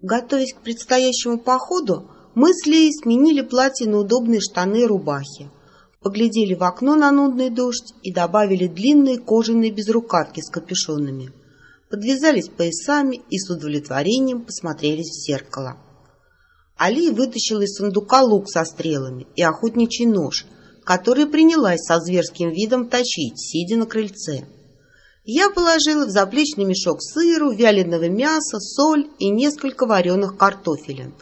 Готовясь к предстоящему походу, мы с Леей сменили платье на удобные штаны и рубахи, поглядели в окно на нудный дождь и добавили длинные кожаные безрукавки с капюшонами. Подвязались поясами и с удовлетворением посмотрелись в зеркало. Али вытащила из сундука лук со стрелами и охотничий нож, который принялась со зверским видом точить, сидя на крыльце. Я положила в заплечный мешок сыру, вяленого мяса, соль и несколько вареных картофелин.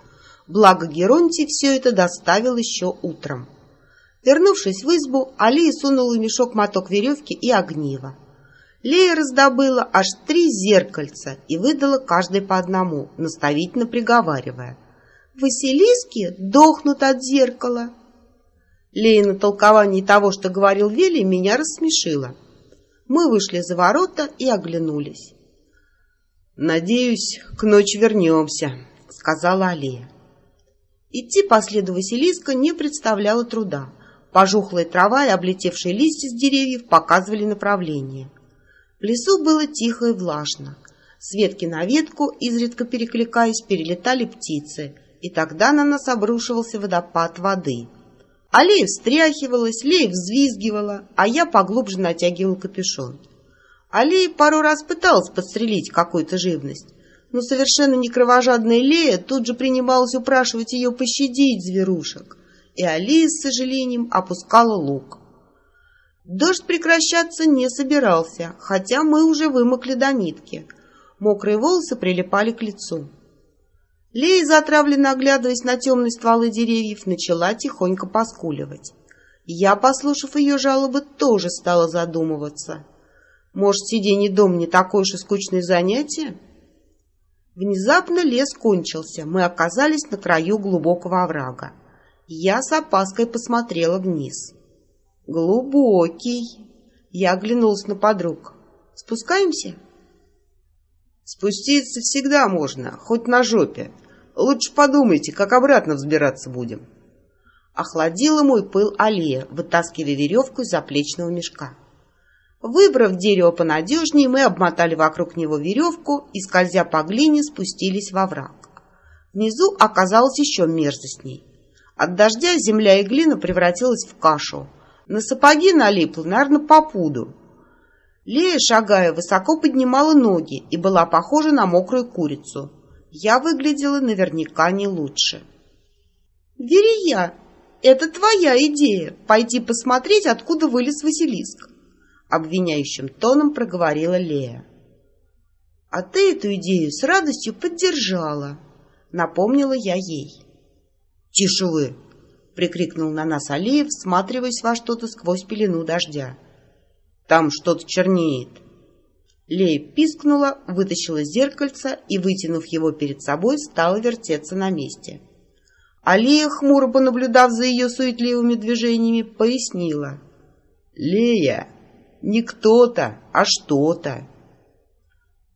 Благо Геронтий все это доставил еще утром. Вернувшись в избу, Алия сунула в мешок моток веревки и огнива. Лея раздобыла аж три зеркальца и выдала каждой по одному, наставительно приговаривая. «Василиски дохнут от зеркала». Лея на толковании того, что говорил Вели, меня рассмешила. Мы вышли за ворота и оглянулись. «Надеюсь, к ночи вернемся», — сказала Алия. Идти по следу Василиска не представляло труда. Пожухлая трава и облетевшие листья с деревьев показывали направление. В лесу было тихо и влажно. С ветки на ветку, изредка перекликаясь, перелетали птицы, и тогда на нас обрушивался водопад воды — Аллея встряхивалась, Лея взвизгивала, а я поглубже натягивал капюшон. Аллея пару раз пыталась подстрелить какую-то живность, но совершенно не кровожадная Лея тут же принималась упрашивать ее пощадить зверушек, и Алия с сожалением опускала лук. Дождь прекращаться не собирался, хотя мы уже вымокли до нитки. Мокрые волосы прилипали к лицу. Лея, затравленно оглядываясь на темные стволы деревьев, начала тихонько поскуливать. Я, послушав ее жалобы, тоже стала задумываться. Может, сиденье дом не такое уж и скучное занятие? Внезапно лес кончился, мы оказались на краю глубокого оврага. Я с опаской посмотрела вниз. Глубокий. Я оглянулась на подруг. Спускаемся? Спуститься всегда можно, хоть на жопе, Лучше подумайте, как обратно взбираться будем. Охладила мой пыл Алия, вытаскивая веревку из заплечного мешка. Выбрав дерево понадежнее, мы обмотали вокруг него веревку и, скользя по глине, спустились во враг. Внизу оказалось еще мерзостней. От дождя земля и глина превратилась в кашу. На сапоги налипло, наверное, по пуду. Лея, шагая, высоко поднимала ноги и была похожа на мокрую курицу я выглядела наверняка не лучше. «Верия, это твоя идея — пойти посмотреть, откуда вылез Василиск», — обвиняющим тоном проговорила Лея. «А ты эту идею с радостью поддержала», — напомнила я ей. «Тише вы!» — прикрикнул на нас Алиев, всматриваясь во что-то сквозь пелену дождя. «Там что-то чернеет». Лея пискнула, вытащила зеркальце и, вытянув его перед собой, стала вертеться на месте. Алия, хмуро понаблюдав за ее суетливыми движениями, пояснила. «Лея, не кто-то, а что-то».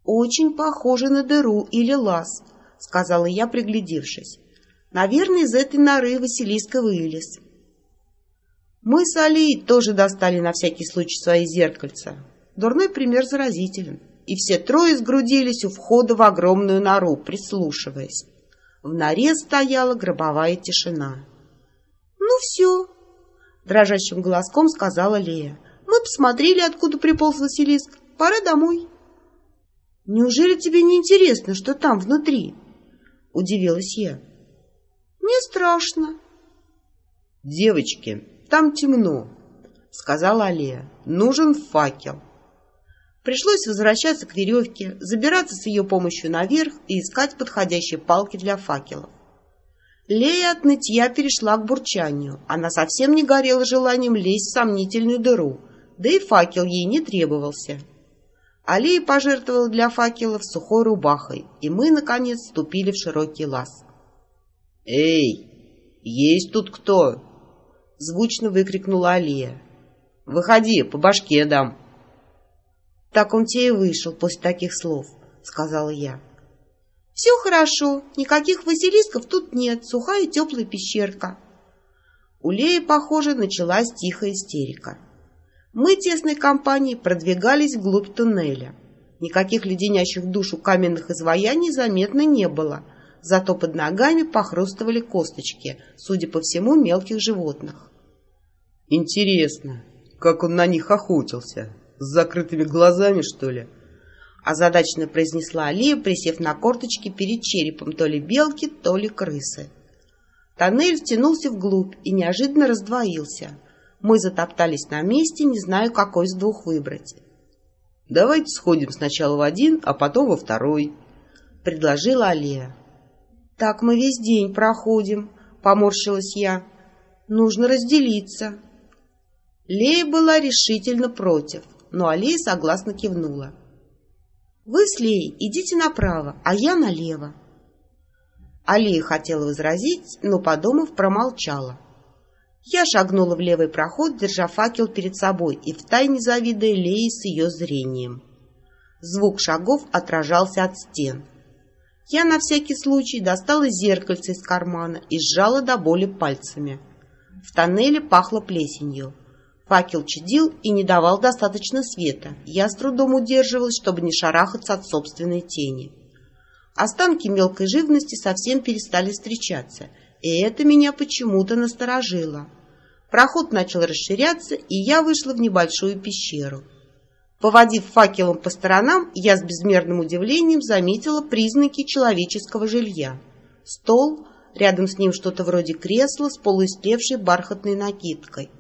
«Очень похоже на дыру или лаз», — сказала я, приглядевшись. «Наверное, из этой норы Василиска вылез». Мы с Алией тоже достали на всякий случай свои зеркальца. Дурной пример заразителен, и все трое сгрудились у входа в огромную нору, прислушиваясь. В норе стояла гробовая тишина. «Ну все», — дрожащим голоском сказала Лея. «Мы посмотрели, откуда приполз Василиск. Пора домой». «Неужели тебе не интересно, что там внутри?» — удивилась я. «Не страшно». «Девочки, там темно», — сказала Алия. «Нужен факел». Пришлось возвращаться к веревке, забираться с ее помощью наверх и искать подходящие палки для факелов. Лея от нытья перешла к бурчанию. Она совсем не горела желанием лезть в сомнительную дыру, да и факел ей не требовался. Алия пожертвовала для факелов сухой рубахой, и мы, наконец, вступили в широкий лаз. «Эй, есть тут кто?» — звучно выкрикнула Алия. «Выходи, по башке дам». Так он тебе и вышел после таких слов, сказала я. Все хорошо, никаких василисков тут нет, сухая и теплая пещерка. У Леи, похоже, началась тихая истерика. Мы тесной компанией продвигались вглубь туннеля. Никаких леденящих душу каменных изваяний заметно не было, зато под ногами похрустывали косточки, судя по всему, мелких животных. «Интересно, как он на них охотился? С закрытыми глазами, что ли?» Озадаченно произнесла Алия, присев на корточки перед черепом то ли белки, то ли крысы. Тоннель втянулся вглубь и неожиданно раздвоился. Мы затоптались на месте, не знаю, какой из двух выбрать. «Давайте сходим сначала в один, а потом во второй», — предложила Алия. «Так мы весь день проходим», — поморщилась я. «Нужно разделиться». Лея была решительно против, но Алия согласно кивнула. «Вы с Леей идите направо, а я налево». Алия хотела возразить, но, подумав, промолчала. Я шагнула в левый проход, держа факел перед собой и втайне завидуя Лее с ее зрением. Звук шагов отражался от стен. Я на всякий случай достала зеркальце из кармана и сжала до боли пальцами. В тоннеле пахло плесенью. Факел чадил и не давал достаточно света. Я с трудом удерживалась, чтобы не шарахаться от собственной тени. Останки мелкой живности совсем перестали встречаться — и это меня почему-то насторожило. Проход начал расширяться, и я вышла в небольшую пещеру. Поводив факелом по сторонам, я с безмерным удивлением заметила признаки человеческого жилья. Стол, рядом с ним что-то вроде кресла с полуистлевшей бархатной накидкой.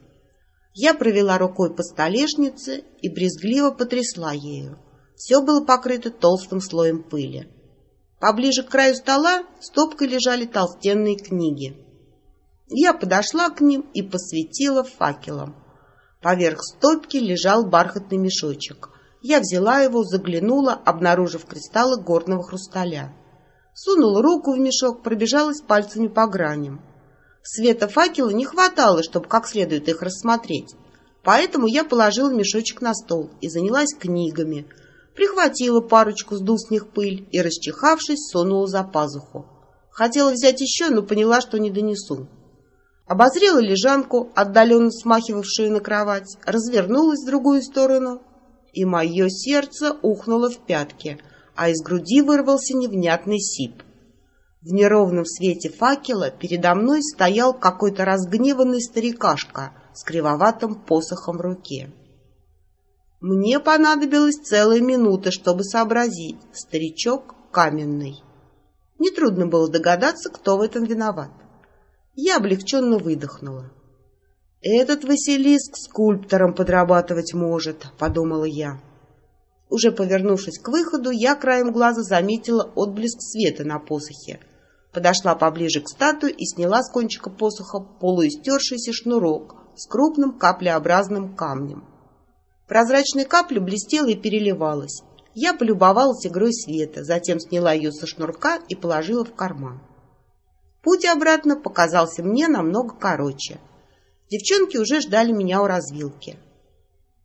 Я провела рукой по столешнице и брезгливо потрясла ею. Все было покрыто толстым слоем пыли. Поближе к краю стола стопкой лежали толстенные книги. Я подошла к ним и посветила факелом. Поверх стопки лежал бархатный мешочек. Я взяла его, заглянула, обнаружив кристаллы горного хрусталя. Сунула руку в мешок, пробежалась пальцами по граням. Света факела не хватало, чтобы как следует их рассмотреть. Поэтому я положила мешочек на стол и занялась книгами — прихватила парочку, сдул с них пыль и, расчихавшись, сунула за пазуху. Хотела взять еще, но поняла, что не донесу. Обозрела лежанку, отдаленно смахивавшую на кровать, развернулась в другую сторону, и мое сердце ухнуло в пятки, а из груди вырвался невнятный сип. В неровном свете факела передо мной стоял какой-то разгневанный старикашка с кривоватым посохом в руке. Мне понадобилась целая минута, чтобы сообразить. Старичок каменный. Нетрудно было догадаться, кто в этом виноват. Я облегченно выдохнула. «Этот Василиск скульптором подрабатывать может», — подумала я. Уже повернувшись к выходу, я краем глаза заметила отблеск света на посохе. Подошла поближе к статуе и сняла с кончика посоха полуистершийся шнурок с крупным каплеобразным камнем. Прозрачная капля блестела и переливалась. Я полюбовалась игрой света, затем сняла ее со шнурка и положила в карман. Путь обратно показался мне намного короче. Девчонки уже ждали меня у развилки.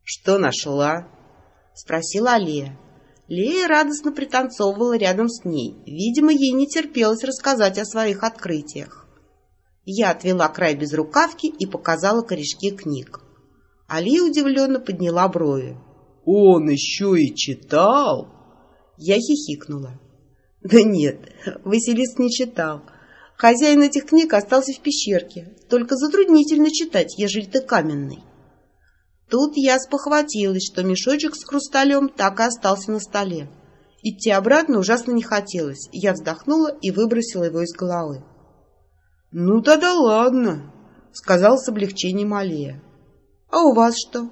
«Что нашла?» — спросила Алия. Лея радостно пританцовывала рядом с ней. Видимо, ей не терпелось рассказать о своих открытиях. Я отвела край безрукавки и показала корешки книг. Али удивленно подняла брови. «Он еще и читал?» Я хихикнула. «Да нет, Василис не читал. Хозяин этих книг остался в пещерке. Только затруднительно читать, ежели ты каменный». Тут я спохватилась, что мешочек с хрусталем так и остался на столе. Идти обратно ужасно не хотелось. Я вздохнула и выбросила его из головы. «Ну тогда ладно», — сказал с облегчением Алия. А у вас что?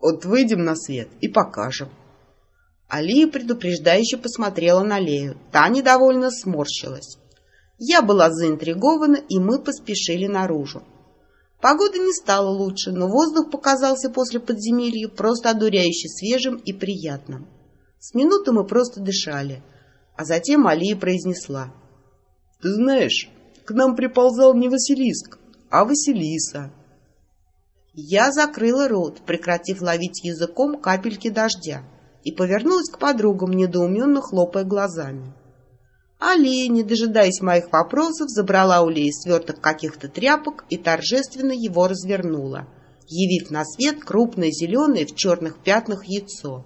Вот выйдем на свет и покажем. Алия предупреждающе посмотрела на Лею. Та недовольно сморщилась. Я была заинтригована, и мы поспешили наружу. Погода не стала лучше, но воздух показался после подземелья просто одуряюще свежим и приятным. С минуты мы просто дышали, а затем Алия произнесла. — Ты знаешь, к нам приползал не Василиск, а Василиса. Я закрыла рот, прекратив ловить языком капельки дождя, и повернулась к подругам, недоуменно хлопая глазами. Алия, не дожидаясь моих вопросов, забрала у Леи сверток каких-то тряпок и торжественно его развернула, явив на свет крупное зеленое в черных пятнах яйцо.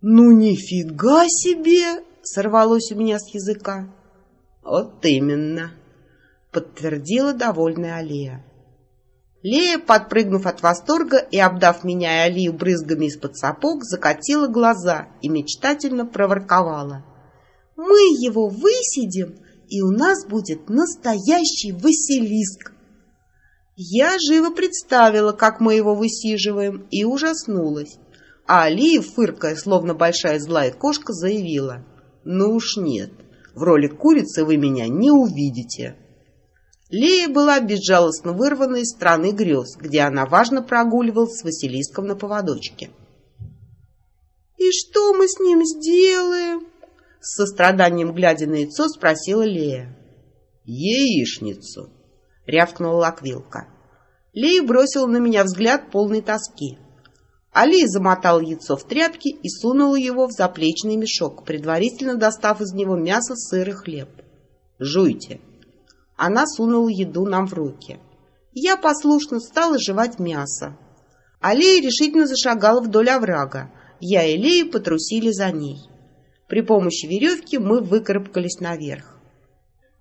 «Ну нифига себе!» сорвалось у меня с языка. Вот именно, подтвердила довольная Алия. Лея, подпрыгнув от восторга и обдав меня и Алию брызгами из-под сапог, закатила глаза и мечтательно проворковала. «Мы его высидим, и у нас будет настоящий Василиск!» Я живо представила, как мы его высиживаем, и ужаснулась. А Алия, фыркая, словно большая злая кошка, заявила. «Ну уж нет, в роли курицы вы меня не увидите». Лея была безжалостно вырвана из страны грез, где она важно прогуливалась с Василиском на поводочке. «И что мы с ним сделаем?» С состраданием глядя на яйцо, спросила Лея. «Яичницу!» — рявкнула Лаквилка. Лея бросила на меня взгляд полной тоски. Алия замотала яйцо в тряпки и сунула его в заплечный мешок, предварительно достав из него мясо, сыр и хлеб. «Жуйте!» Она сунула еду нам в руки. Я послушно стала жевать мясо. Алия решительно зашагала вдоль оврага. Я и Лея потрусили за ней. При помощи веревки мы выкарабкались наверх.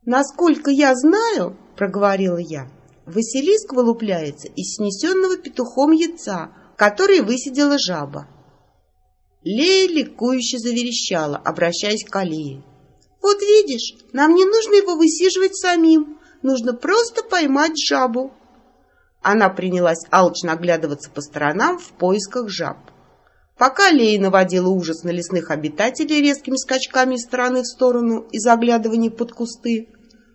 «Насколько я знаю, — проговорила я, — Василиск вылупляется из снесенного петухом яйца, который высидела жаба». Лея ликующе заверещала, обращаясь к Алии. Вот видишь, нам не нужно его высиживать самим, нужно просто поймать жабу. Она принялась алчно оглядываться по сторонам в поисках жаб. Пока Лея наводила ужас на лесных обитателей резкими скачками из стороны в сторону и заглядываний под кусты,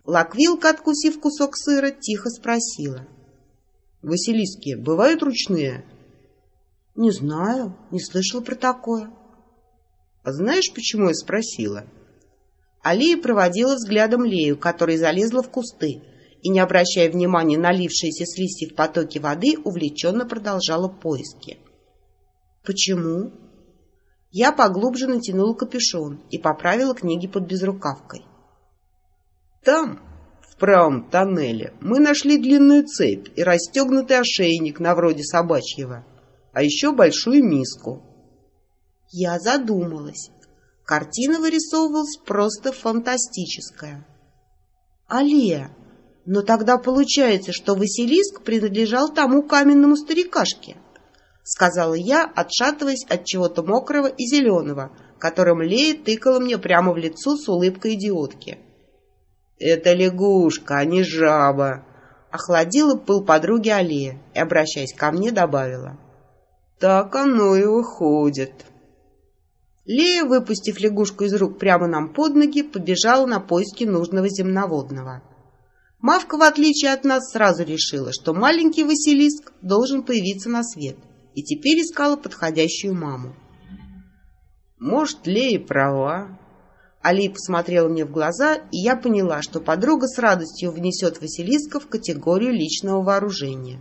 Лаквилка, откусив кусок сыра, тихо спросила. — Василиски бывают ручные? — Не знаю, не слышала про такое. — А знаешь, почему я спросила? — Алия проводила взглядом Лею, которая залезла в кусты, и, не обращая внимания на лившиеся с листьев потоки воды, увлеченно продолжала поиски. «Почему?» Я поглубже натянула капюшон и поправила книги под безрукавкой. «Там, в правом тоннеле, мы нашли длинную цепь и расстегнутый ошейник на вроде собачьего, а еще большую миску». Я задумалась. Картина вырисовывалась просто фантастическая. «Алия, но тогда получается, что Василиск принадлежал тому каменному старикашке», сказала я, отшатываясь от чего-то мокрого и зеленого, которым Лея тыкала мне прямо в лицо с улыбкой идиотки. «Это лягушка, а не жаба», охладила пыл подруги Алия и, обращаясь ко мне, добавила. «Так оно и выходит». Лея, выпустив лягушку из рук прямо нам под ноги, побежала на поиски нужного земноводного. Мавка, в отличие от нас, сразу решила, что маленький Василиск должен появиться на свет, и теперь искала подходящую маму. «Может, Лея права?» Алия посмотрела мне в глаза, и я поняла, что подруга с радостью внесет Василиска в категорию личного вооружения.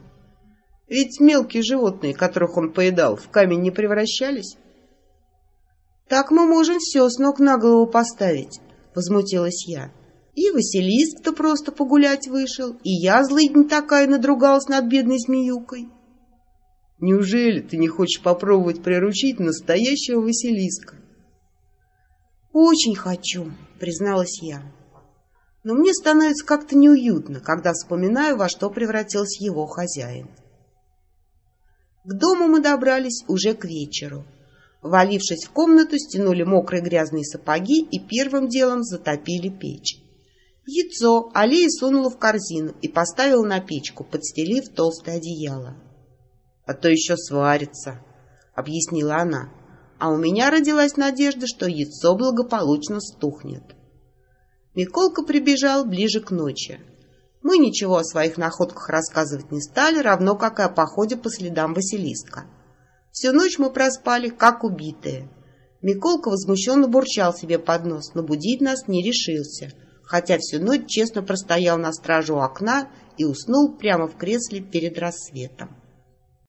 Ведь мелкие животные, которых он поедал, в камень не превращались. «Так мы можем все с ног на голову поставить», — возмутилась я. «И Василиск-то просто погулять вышел, и я злыдень такая надругалась над бедной змеюкой». «Неужели ты не хочешь попробовать приручить настоящего Василиска?» «Очень хочу», — призналась я. «Но мне становится как-то неуютно, когда вспоминаю, во что превратился его хозяин». К дому мы добрались уже к вечеру. Валившись в комнату, стянули мокрые грязные сапоги и первым делом затопили печь. Яйцо Алия сунула в корзину и поставила на печку, подстелив толстое одеяло. — А то еще сварится, — объяснила она. А у меня родилась надежда, что яйцо благополучно стухнет. Миколка прибежал ближе к ночи. Мы ничего о своих находках рассказывать не стали, равно как и о походе по следам Василиска. Всю ночь мы проспали, как убитые. Миколка возмущенно бурчал себе под нос, но будить нас не решился, хотя всю ночь честно простоял на стражу у окна и уснул прямо в кресле перед рассветом.